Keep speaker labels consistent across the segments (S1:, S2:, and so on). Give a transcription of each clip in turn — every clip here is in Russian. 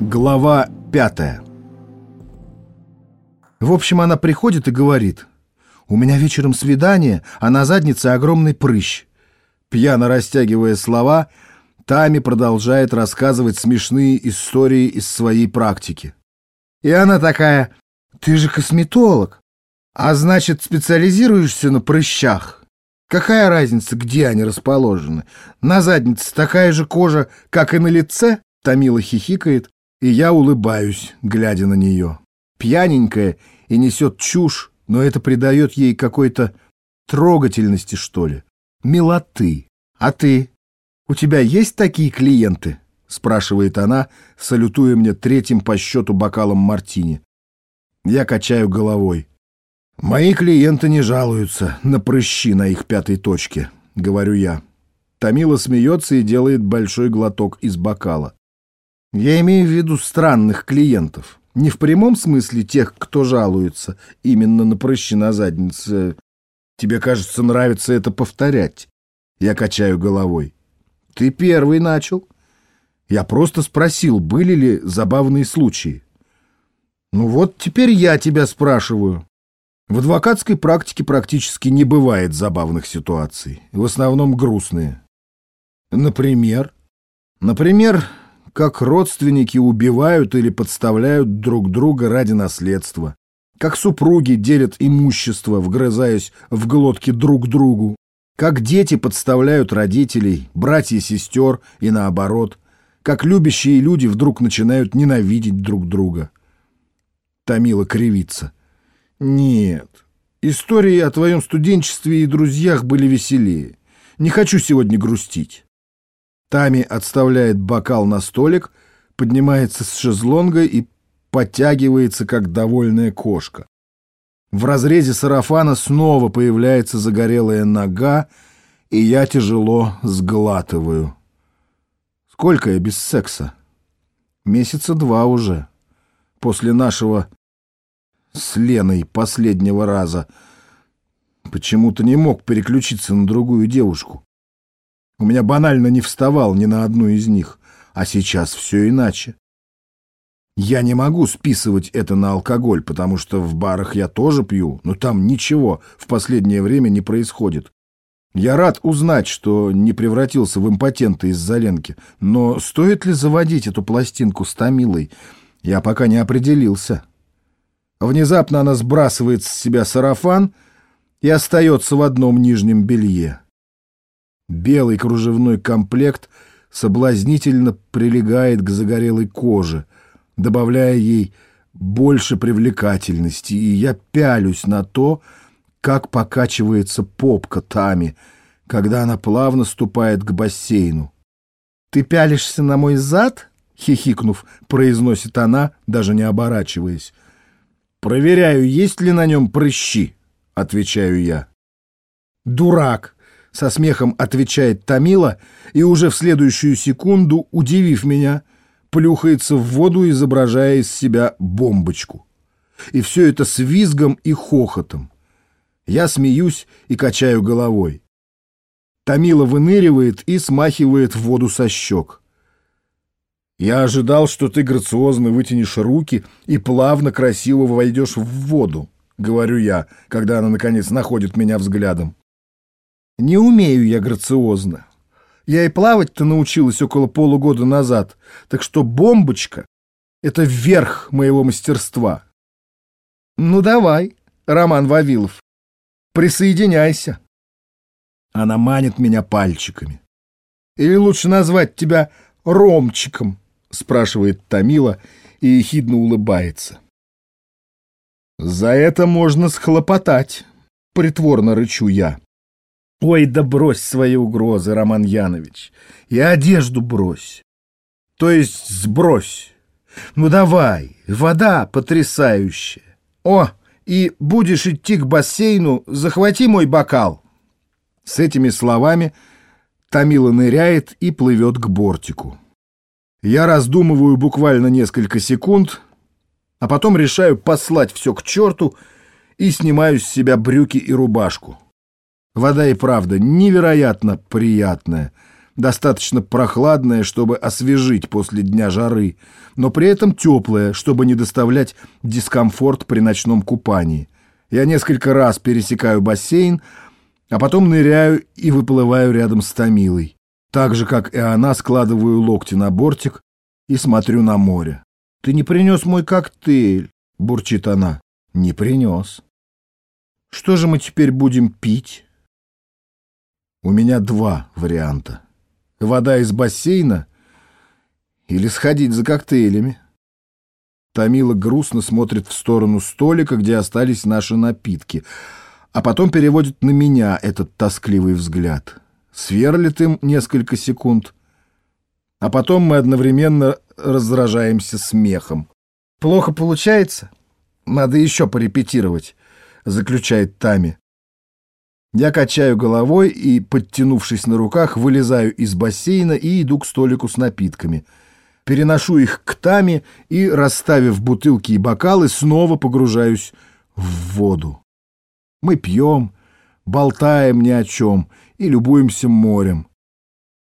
S1: Глава пятая В общем, она приходит и говорит «У меня вечером свидание, а на заднице огромный прыщ». Пьяно растягивая слова, Тами продолжает рассказывать смешные истории из своей практики. И она такая «Ты же косметолог, а значит, специализируешься на прыщах». Какая разница, где они расположены? На заднице такая же кожа, как и на лице? Томила хихикает, и я улыбаюсь, глядя на нее. Пьяненькая и несет чушь, но это придает ей какой-то трогательности, что ли. Милоты. А ты? У тебя есть такие клиенты? Спрашивает она, салютуя мне третьим по счету бокалом мартини. Я качаю головой. «Мои клиенты не жалуются на прыщи на их пятой точке», — говорю я. Томила смеется и делает большой глоток из бокала. Я имею в виду странных клиентов. Не в прямом смысле тех, кто жалуется именно на прыщи на заднице. Тебе, кажется, нравится это повторять. Я качаю головой. Ты первый начал. Я просто спросил, были ли забавные случаи. Ну вот теперь я тебя спрашиваю. В адвокатской практике практически не бывает забавных ситуаций, в основном грустные. Например? Например, как родственники убивают или подставляют друг друга ради наследства, как супруги делят имущество, вгрызаясь в глотки друг другу, как дети подставляют родителей, братья и сестер и наоборот, как любящие люди вдруг начинают ненавидеть друг друга. Томила кривится. Нет, истории о твоем студенчестве и друзьях были веселее. Не хочу сегодня грустить. Тами отставляет бокал на столик, поднимается с шезлонга и подтягивается, как довольная кошка. В разрезе сарафана снова появляется загорелая нога, и я тяжело сглатываю. Сколько я без секса? Месяца два уже. После нашего с Леной последнего раза. Почему-то не мог переключиться на другую девушку. У меня банально не вставал ни на одну из них, а сейчас все иначе. Я не могу списывать это на алкоголь, потому что в барах я тоже пью, но там ничего в последнее время не происходит. Я рад узнать, что не превратился в импотента из-за Ленки, но стоит ли заводить эту пластинку с Томилой, я пока не определился. Внезапно она сбрасывает с себя сарафан и остается в одном нижнем белье. Белый кружевной комплект соблазнительно прилегает к загорелой коже, добавляя ей больше привлекательности, и я пялюсь на то, как покачивается попка Тами, когда она плавно ступает к бассейну. «Ты пялишься на мой зад?» — хихикнув, произносит она, даже не оборачиваясь. «Проверяю, есть ли на нем прыщи», — отвечаю я. «Дурак!» — со смехом отвечает Томила, и уже в следующую секунду, удивив меня, плюхается в воду, изображая из себя бомбочку. И все это с визгом и хохотом. Я смеюсь и качаю головой. Томила выныривает и смахивает воду со щек. Я ожидал, что ты грациозно вытянешь руки и плавно, красиво войдешь в воду, говорю я, когда она, наконец, находит меня взглядом. Не умею я грациозно. Я и плавать-то научилась около полугода назад, так что бомбочка — это верх моего мастерства. Ну давай, Роман Вавилов, присоединяйся. Она манит меня пальчиками. Или лучше назвать тебя Ромчиком спрашивает Томила и ехидно улыбается. «За это можно схлопотать», — притворно рычу я. «Ой, да брось свои угрозы, Роман Янович, и одежду брось. То есть сбрось. Ну давай, вода потрясающая. О, и будешь идти к бассейну, захвати мой бокал». С этими словами Томила ныряет и плывет к бортику. Я раздумываю буквально несколько секунд, а потом решаю послать все к черту и снимаю с себя брюки и рубашку. Вода и правда невероятно приятная. достаточно прохладное, чтобы освежить после дня жары, но при этом теплое, чтобы не доставлять дискомфорт при ночном купании. Я несколько раз пересекаю бассейн, а потом ныряю и выплываю рядом с Томилой. Так же, как и она, складываю локти на бортик и смотрю на море. «Ты не принес мой коктейль», — бурчит она. «Не принес». «Что же мы теперь будем пить?» У меня два варианта. Вода из бассейна или сходить за коктейлями. Тамила грустно смотрит в сторону столика, где остались наши напитки, а потом переводит на меня этот тоскливый взгляд. Сверлит им несколько секунд, а потом мы одновременно раздражаемся смехом. «Плохо получается? Надо еще порепетировать», — заключает Тами. Я качаю головой и, подтянувшись на руках, вылезаю из бассейна и иду к столику с напитками. Переношу их к таме и, расставив бутылки и бокалы, снова погружаюсь в воду. Мы пьем, болтаем ни о чем и любуемся морем.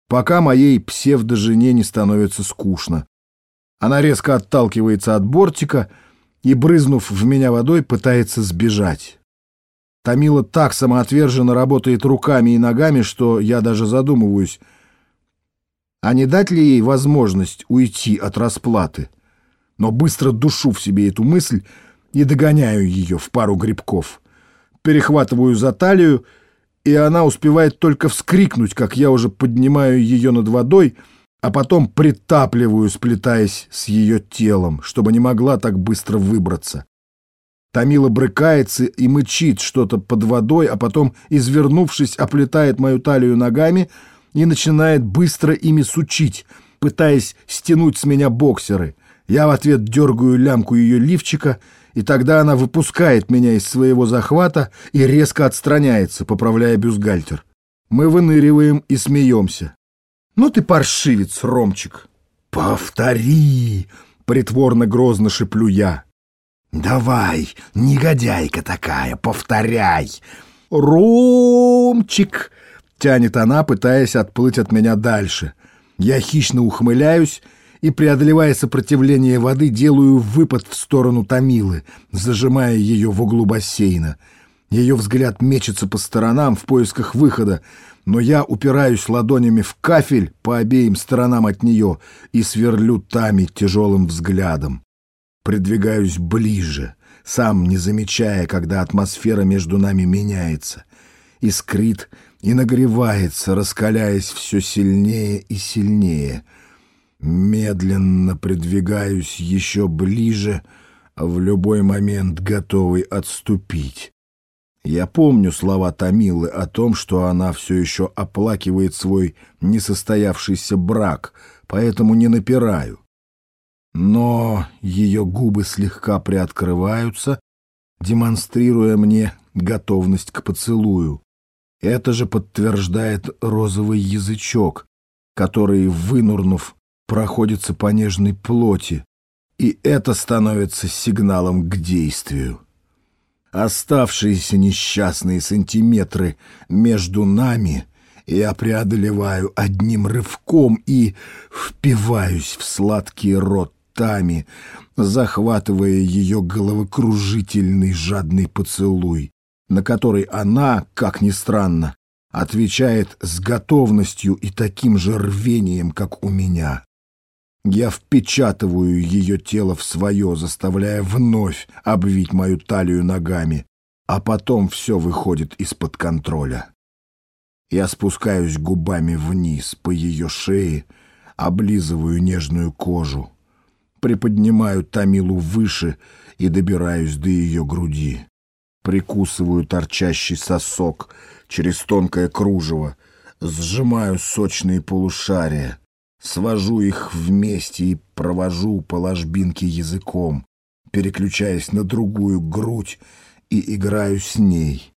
S1: Пока моей псевдожене не становится скучно. Она резко отталкивается от бортика и, брызнув в меня водой, пытается сбежать. Томила так самоотверженно работает руками и ногами, что я даже задумываюсь, а не дать ли ей возможность уйти от расплаты. Но быстро душу в себе эту мысль и догоняю ее в пару грибков. Перехватываю за талию, и она успевает только вскрикнуть, как я уже поднимаю ее над водой, а потом притапливаю, сплетаясь с ее телом, чтобы не могла так быстро выбраться. Томила брыкается и мычит что-то под водой, а потом, извернувшись, оплетает мою талию ногами и начинает быстро ими сучить, пытаясь стянуть с меня боксеры. Я в ответ дергаю лямку ее лифчика, и тогда она выпускает меня из своего захвата и резко отстраняется, поправляя бюстгальтер. Мы выныриваем и смеемся. «Ну ты паршивец, Ромчик!» «Повтори!» — притворно грозно шеплю я. «Давай, негодяйка такая, повторяй!» «Ромчик!» — тянет она, пытаясь отплыть от меня дальше. Я хищно ухмыляюсь и, преодолевая сопротивление воды, делаю выпад в сторону Томилы, зажимая ее в углу бассейна. Ее взгляд мечется по сторонам в поисках выхода, но я упираюсь ладонями в кафель по обеим сторонам от нее и сверлю Тами тяжелым взглядом. Придвигаюсь ближе, сам не замечая, когда атмосфера между нами меняется. Искрит и нагревается, раскаляясь все сильнее и сильнее. Медленно придвигаюсь еще ближе, в любой момент готовый отступить. Я помню слова Томилы о том, что она все еще оплакивает свой несостоявшийся брак, поэтому не напираю. Но ее губы слегка приоткрываются, демонстрируя мне готовность к поцелую. Это же подтверждает розовый язычок, который, вынурнув, проходится по нежной плоти, и это становится сигналом к действию. Оставшиеся несчастные сантиметры между нами я преодолеваю одним рывком и впиваюсь в сладкий рот ртами, захватывая ее головокружительный жадный поцелуй, на который она, как ни странно, отвечает с готовностью и таким же рвением, как у меня. Я впечатываю ее тело в свое, заставляя вновь обвить мою талию ногами, а потом все выходит из-под контроля. Я спускаюсь губами вниз по ее шее, облизываю нежную кожу, приподнимаю Тамилу выше и добираюсь до ее груди. Прикусываю торчащий сосок через тонкое кружево, сжимаю сочные полушария, свожу их вместе и провожу по ложбинке языком, переключаясь на другую грудь и играю с ней,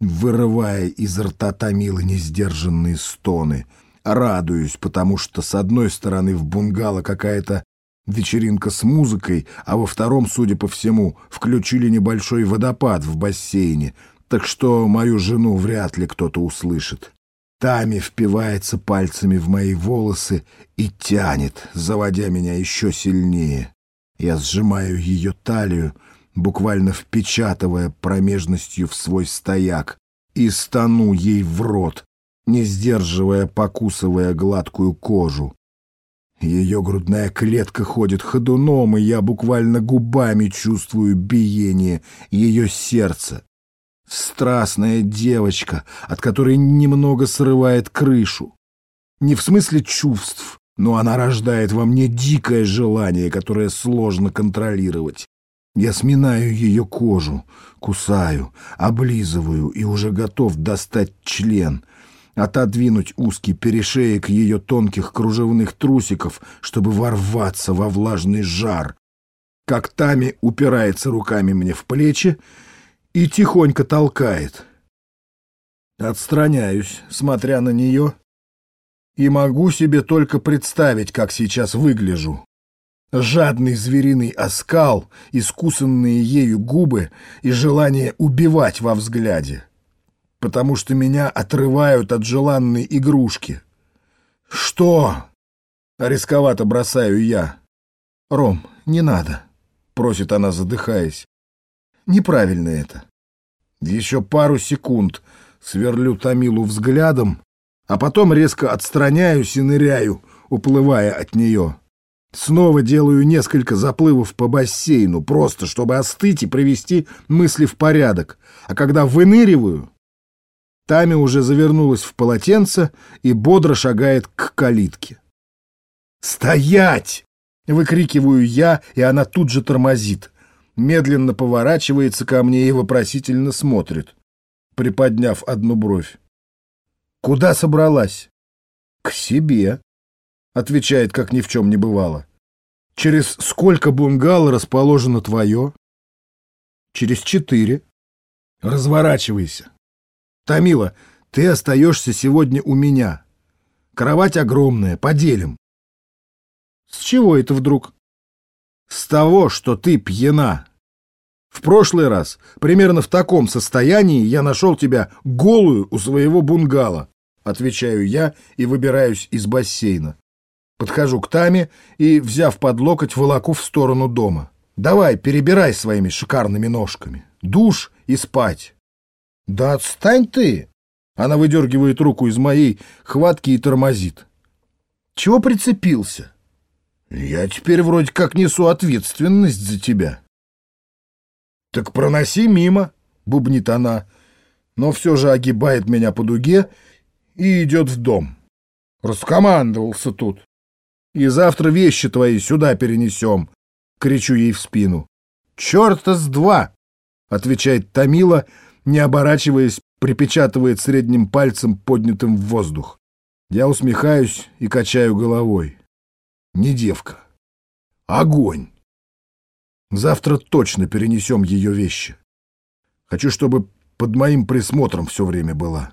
S1: вырывая из рта Тамилы несдержанные стоны. Радуюсь, потому что с одной стороны в бунгало какая-то вечеринка с музыкой, а во втором, судя по всему, включили небольшой водопад в бассейне, так что мою жену вряд ли кто-то услышит. Тами впивается пальцами в мои волосы и тянет, заводя меня еще сильнее. Я сжимаю ее талию, буквально впечатывая промежностью в свой стояк, и стану ей в рот, не сдерживая, покусывая гладкую кожу. Ее грудная клетка ходит ходуном, и я буквально губами чувствую биение ее сердца. Страстная девочка, от которой немного срывает крышу. Не в смысле чувств, но она рождает во мне дикое желание, которое сложно контролировать. Я сминаю ее кожу, кусаю, облизываю и уже готов достать член, отодвинуть узкий перешеек ее тонких кружевных трусиков, чтобы ворваться во влажный жар. Как Тами упирается руками мне в плечи и тихонько толкает. Отстраняюсь, смотря на нее, и могу себе только представить, как сейчас выгляжу. Жадный звериный оскал, искусанные ею губы и желание убивать во взгляде потому что меня отрывают от желанной игрушки. «Что?» — рисковато бросаю я. «Ром, не надо», — просит она, задыхаясь. «Неправильно это». Еще пару секунд сверлю Томилу взглядом, а потом резко отстраняюсь и ныряю, уплывая от нее. Снова делаю несколько заплывов по бассейну, просто чтобы остыть и привести мысли в порядок. А когда выныриваю, Тами уже завернулась в полотенце и бодро шагает к калитке. «Стоять!» — выкрикиваю я, и она тут же тормозит. Медленно поворачивается ко мне и вопросительно смотрит, приподняв одну бровь. «Куда собралась?» «К себе», — отвечает, как ни в чем не бывало. «Через сколько бунгало расположено твое?» «Через четыре». «Разворачивайся». Томила, ты остаешься сегодня у меня. Кровать огромная, поделим. С чего это вдруг? С того, что ты пьяна. В прошлый раз, примерно в таком состоянии, я нашел тебя голую у своего бунгало. Отвечаю я и выбираюсь из бассейна. Подхожу к Таме и, взяв под локоть, волоку в сторону дома. Давай, перебирай своими шикарными ножками. Душ и спать. «Да отстань ты!» Она выдергивает руку из моей хватки и тормозит. «Чего прицепился?» «Я теперь вроде как несу ответственность за тебя». «Так проноси мимо», — бубнит она, но все же огибает меня по дуге и идет в дом. Раскомандовался тут. «И завтра вещи твои сюда перенесем», — кричу ей в спину. «Черта с два!» — отвечает Томила, — не оборачиваясь, припечатывает средним пальцем, поднятым в воздух. Я усмехаюсь и качаю головой. Не девка. Огонь. Завтра точно перенесем ее вещи. Хочу, чтобы под моим присмотром все время была.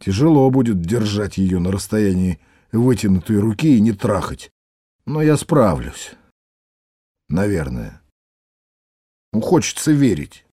S1: Тяжело будет держать ее на расстоянии вытянутой руки и не трахать. Но я справлюсь. Наверное. Ну, хочется верить.